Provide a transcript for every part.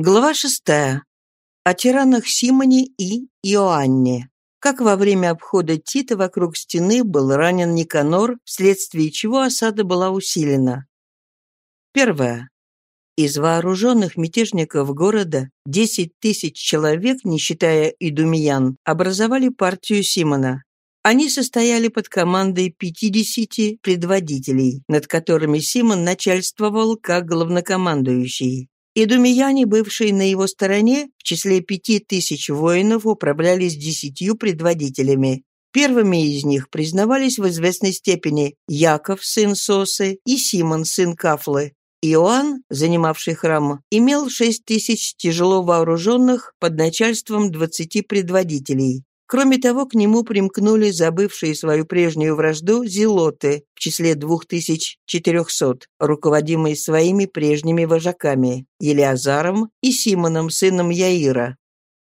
Глава шестая. О тиранах Симоне и Иоанне. Как во время обхода Тита вокруг стены был ранен Никанор, вследствие чего осада была усилена. Первое. Из вооруженных мятежников города 10 тысяч человек, не считая идумиян, образовали партию Симона. Они состояли под командой 50 предводителей, над которыми Симон начальствовал как главнокомандующий. Идумияне, бывшие на его стороне, в числе пяти тысяч воинов управлялись десятью предводителями. Первыми из них признавались в известной степени Яков, сын Сосы, и Симон, сын Кафлы. Иоанн, занимавший храм, имел шесть тысяч тяжело вооруженных под начальством двадцати предводителей. Кроме того, к нему примкнули забывшие свою прежнюю вражду зелоты в числе 2400, руководимые своими прежними вожаками Елиазаром и Симоном, сыном Яира.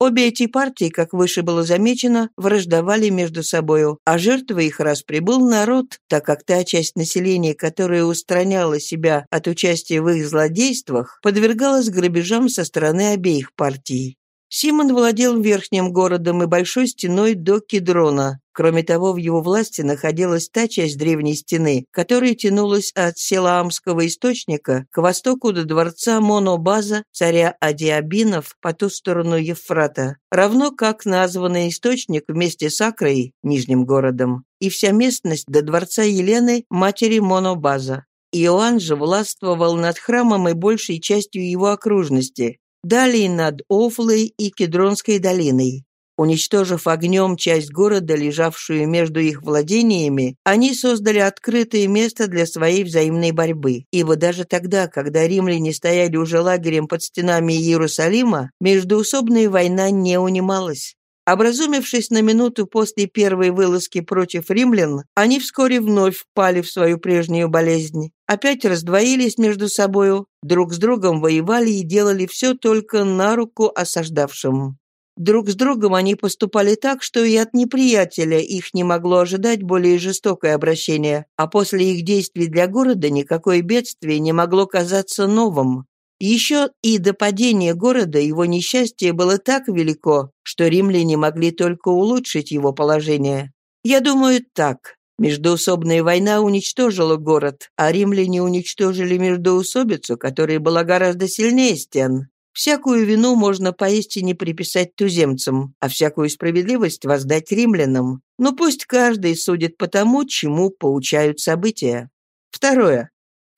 Обе эти партии, как выше было замечено, враждовали между собою, а жертвой их раз прибыл народ, так как та часть населения, которая устраняла себя от участия в их злодействах, подвергалась грабежам со стороны обеих партий. Симон владел верхним городом и большой стеной до Кедрона. Кроме того, в его власти находилась та часть древней стены, которая тянулась от Селаамского источника к востоку до дворца Монобаза, царя Адиабинов, по ту сторону Евфрата, равно как названный источник вместе с Акрой, нижним городом, и вся местность до дворца Елены, матери Монобаза. Иоанн же властвовал над храмом и большей частью его окружности, далее над Офлой и Кедронской долиной. Уничтожив огнем часть города, лежавшую между их владениями, они создали открытое место для своей взаимной борьбы. Ибо даже тогда, когда римляне стояли уже лагерем под стенами Иерусалима, междуусобная война не унималась. Образумившись на минуту после первой вылазки против римлян, они вскоре вновь впали в свою прежнюю болезнь. Опять раздвоились между собою, друг с другом воевали и делали все только на руку осаждавшим. Друг с другом они поступали так, что и от неприятеля их не могло ожидать более жестокое обращение, а после их действий для города никакое бедствие не могло казаться новым. Еще и до падения города его несчастье было так велико, что римляне могли только улучшить его положение. Я думаю так. Междоусобная война уничтожила город, а римляне уничтожили междоусобицу, которая была гораздо сильнее стен. Всякую вину можно поистине приписать туземцам, а всякую справедливость воздать римлянам. Но пусть каждый судит по тому, чему поучают события. Второе.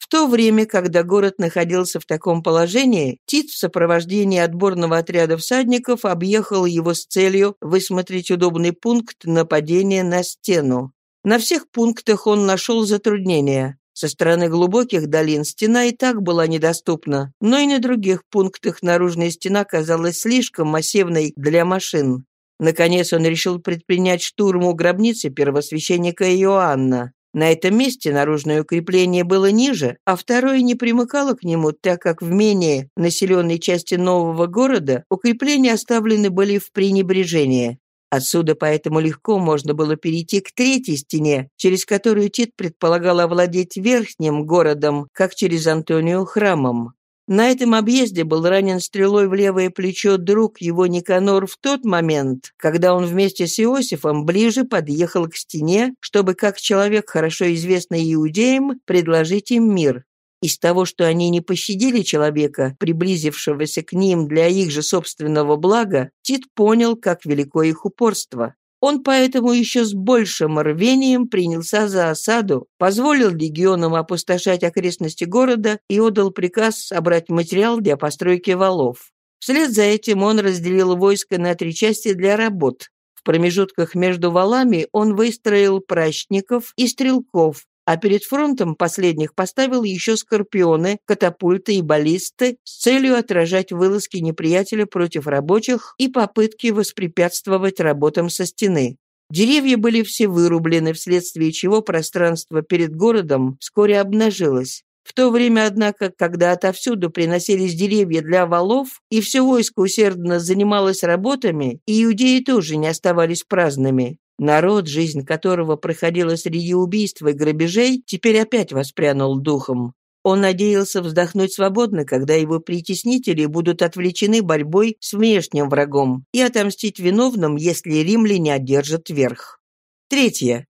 В то время, когда город находился в таком положении, Тит в сопровождении отборного отряда всадников объехал его с целью высмотреть удобный пункт нападения на стену. На всех пунктах он нашел затруднения. Со стороны глубоких долин стена и так была недоступна, но и на других пунктах наружная стена казалась слишком массивной для машин. Наконец он решил предпринять штурм у гробницы первосвященника Иоанна. На этом месте наружное укрепление было ниже, а второе не примыкало к нему, так как в менее населенной части нового города укрепления оставлены были в пренебрежении. Отсюда поэтому легко можно было перейти к третьей стене, через которую Тит предполагал овладеть верхним городом, как через Антонию храмом. На этом объезде был ранен стрелой в левое плечо друг его Никанор в тот момент, когда он вместе с Иосифом ближе подъехал к стене, чтобы, как человек, хорошо известный иудеям, предложить им мир. Из того, что они не пощадили человека, приблизившегося к ним для их же собственного блага, Тит понял, как велико их упорство. Он поэтому еще с большим рвением принялся за осаду, позволил легионам опустошать окрестности города и отдал приказ собрать материал для постройки валов. Вслед за этим он разделил войско на три части для работ. В промежутках между валами он выстроил пращников и стрелков, а перед фронтом последних поставил еще скорпионы, катапульты и баллисты с целью отражать вылазки неприятеля против рабочих и попытки воспрепятствовать работам со стены. Деревья были все вырублены, вследствие чего пространство перед городом вскоре обнажилось. В то время, однако, когда отовсюду приносились деревья для валов, и все войско усердно занималось работами, иудеи тоже не оставались праздными. Народ, жизнь которого проходила среди убийств и грабежей, теперь опять воспрянул духом. Он надеялся вздохнуть свободно, когда его притеснители будут отвлечены борьбой с внешним врагом и отомстить виновным, если римляне одержат верх. Третье.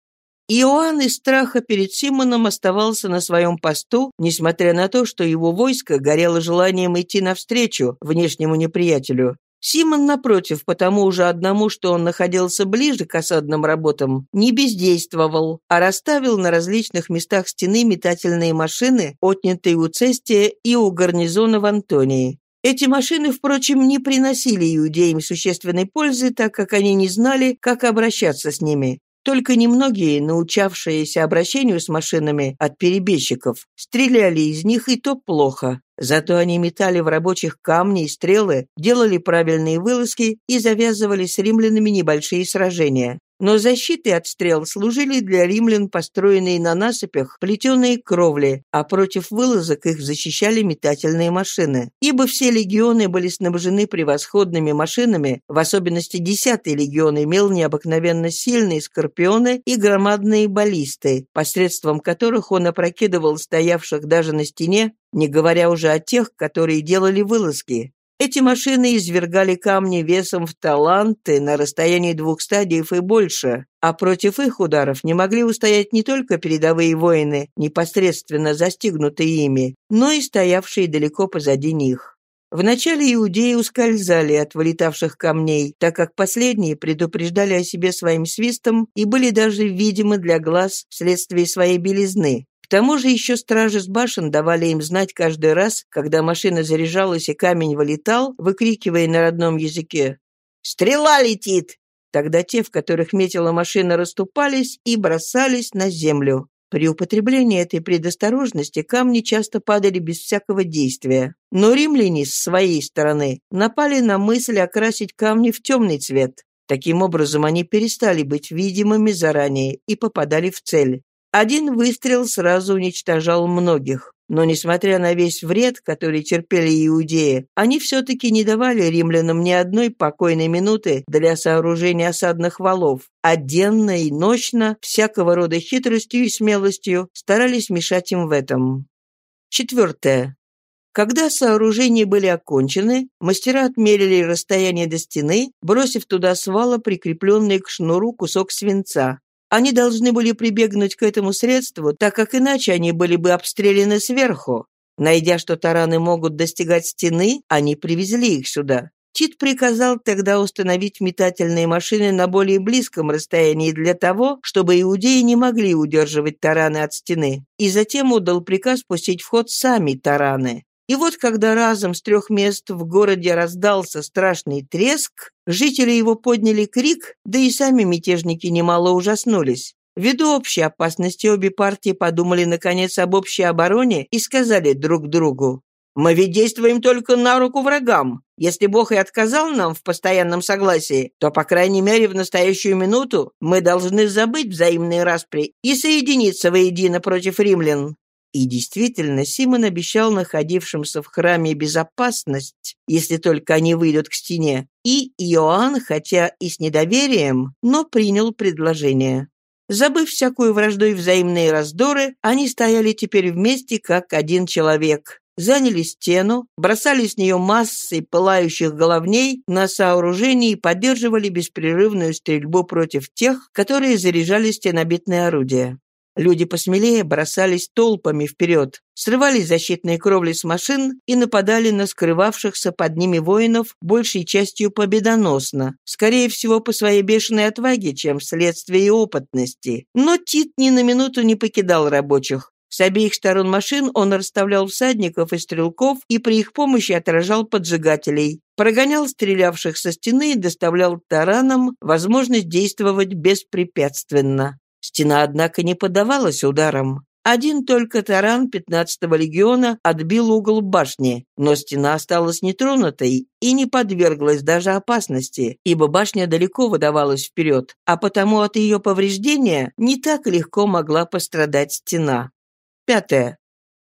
Иоанн из страха перед Симоном оставался на своем посту, несмотря на то, что его войско горело желанием идти навстречу внешнему неприятелю. Симон, напротив, потому уже одному, что он находился ближе к осадным работам, не бездействовал, а расставил на различных местах стены метательные машины, отнятые у Цестия и у гарнизона в Антонии. Эти машины, впрочем, не приносили иудеям существенной пользы, так как они не знали, как обращаться с ними. Только немногие, научавшиеся обращению с машинами от перебежчиков, стреляли из них и то плохо. Зато они метали в рабочих камни и стрелы, делали правильные вылазки и завязывали с римлянами небольшие сражения. Но защитой от стрел служили для римлян построенные на насыпях плетеные кровли, а против вылазок их защищали метательные машины. Ибо все легионы были снабжены превосходными машинами, в особенности 10-й легион имел необыкновенно сильные скорпионы и громадные баллисты, посредством которых он опрокидывал стоявших даже на стене, не говоря уже о тех, которые делали вылазки. Эти машины извергали камни весом в таланты на расстоянии двух стадиев и больше, а против их ударов не могли устоять не только передовые воины, непосредственно застигнутые ими, но и стоявшие далеко позади них. Вначале иудеи ускользали от вылетавших камней, так как последние предупреждали о себе своим свистом и были даже видимы для глаз вследствие своей белизны. К тому же еще стражи с башен давали им знать каждый раз, когда машина заряжалась и камень вылетал, выкрикивая на родном языке «Стрела летит!». Тогда те, в которых метила машина, расступались и бросались на землю. При употреблении этой предосторожности камни часто падали без всякого действия. Но римляне, с своей стороны, напали на мысль окрасить камни в темный цвет. Таким образом, они перестали быть видимыми заранее и попадали в цель. Один выстрел сразу уничтожал многих. Но, несмотря на весь вред, который терпели иудеи, они все-таки не давали римлянам ни одной покойной минуты для сооружения осадных валов, а денно и ночно, всякого рода хитростью и смелостью, старались мешать им в этом. Четвертое. Когда сооружения были окончены, мастера отмерили расстояние до стены, бросив туда с вала прикрепленный к шнуру кусок свинца. Они должны были прибегнуть к этому средству, так как иначе они были бы обстреляны сверху. Найдя, что тараны могут достигать стены, они привезли их сюда. Тит приказал тогда установить метательные машины на более близком расстоянии для того, чтобы иудеи не могли удерживать тараны от стены, и затем отдал приказ пустить в ход сами тараны. И вот когда разом с трех мест в городе раздался страшный треск, жители его подняли крик, да и сами мятежники немало ужаснулись. Ввиду общей опасности обе партии подумали наконец об общей обороне и сказали друг другу, «Мы ведь действуем только на руку врагам. Если Бог и отказал нам в постоянном согласии, то, по крайней мере, в настоящую минуту мы должны забыть взаимные распри и соединиться воедино против римлян. И действительно, Симон обещал находившимся в храме безопасность, если только они выйдут к стене. И Иоанн, хотя и с недоверием, но принял предложение. Забыв всякую вражду и взаимные раздоры, они стояли теперь вместе, как один человек. Заняли стену, бросали с нее массой пылающих головней на сооружение и поддерживали беспрерывную стрельбу против тех, которые заряжали стенобитные орудия. Люди посмелее бросались толпами вперед, срывали защитные кровли с машин и нападали на скрывавшихся под ними воинов большей частью победоносно, скорее всего по своей бешеной отваге, чем вследствие опытности. Но Тит ни на минуту не покидал рабочих. С обеих сторон машин он расставлял всадников и стрелков и при их помощи отражал поджигателей, прогонял стрелявших со стены и доставлял таранам возможность действовать беспрепятственно. Стена, однако, не поддавалась ударам. Один только таран 15-го легиона отбил угол башни, но стена осталась нетронутой и не подверглась даже опасности, ибо башня далеко выдавалась вперед, а потому от ее повреждения не так легко могла пострадать стена. Пятое.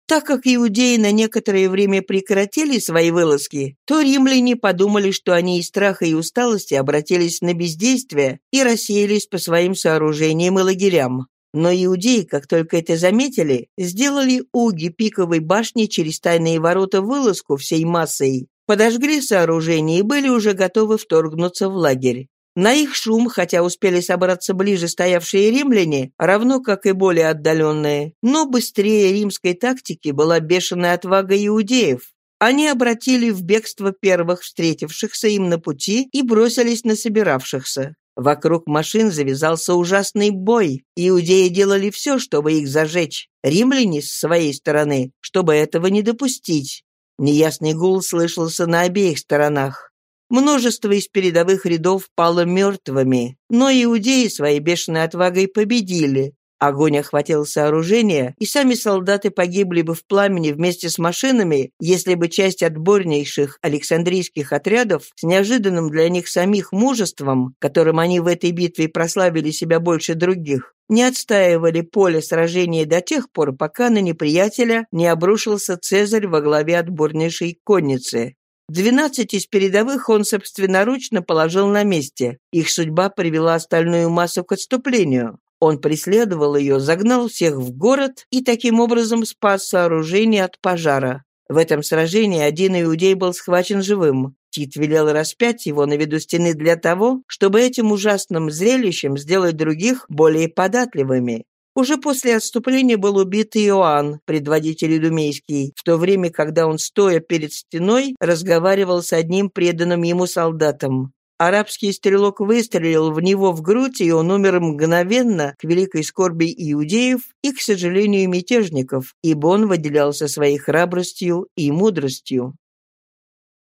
Так как иудеи на некоторое время прекратили свои вылазки, то римляне подумали, что они из страха и усталости обратились на бездействие и рассеялись по своим сооружениям и лагерям. Но иудеи, как только это заметили, сделали уги пиковой башни через тайные ворота вылазку всей массой, подожгли сооружение и были уже готовы вторгнуться в лагерь. На их шум, хотя успели собраться ближе стоявшие римляне, равно как и более отдаленные, но быстрее римской тактики была бешеная отвага иудеев. Они обратили в бегство первых встретившихся им на пути и бросились на собиравшихся. Вокруг машин завязался ужасный бой. Иудеи делали все, чтобы их зажечь. Римляне, с своей стороны, чтобы этого не допустить. Неясный гул слышался на обеих сторонах. Множество из передовых рядов пало мертвыми, но иудеи своей бешеной отвагой победили. Огонь охватил сооружение, и сами солдаты погибли бы в пламени вместе с машинами, если бы часть отборнейших Александрийских отрядов с неожиданным для них самих мужеством, которым они в этой битве прославили себя больше других, не отстаивали поле сражения до тех пор, пока на неприятеля не обрушился Цезарь во главе отборнейшей конницы. Двенадцать из передовых он собственноручно положил на месте. Их судьба привела остальную массу к отступлению. Он преследовал ее, загнал всех в город и таким образом спас сооружение от пожара. В этом сражении один иудей был схвачен живым. Тит велел распять его на виду стены для того, чтобы этим ужасным зрелищем сделать других более податливыми. Уже после отступления был убит Иоанн, предводитель идумейский, в то время, когда он, стоя перед стеной, разговаривал с одним преданным ему солдатом. Арабский стрелок выстрелил в него в грудь, и он умер мгновенно к великой скорби иудеев и, к сожалению, мятежников, ибо он выделялся своей храбростью и мудростью.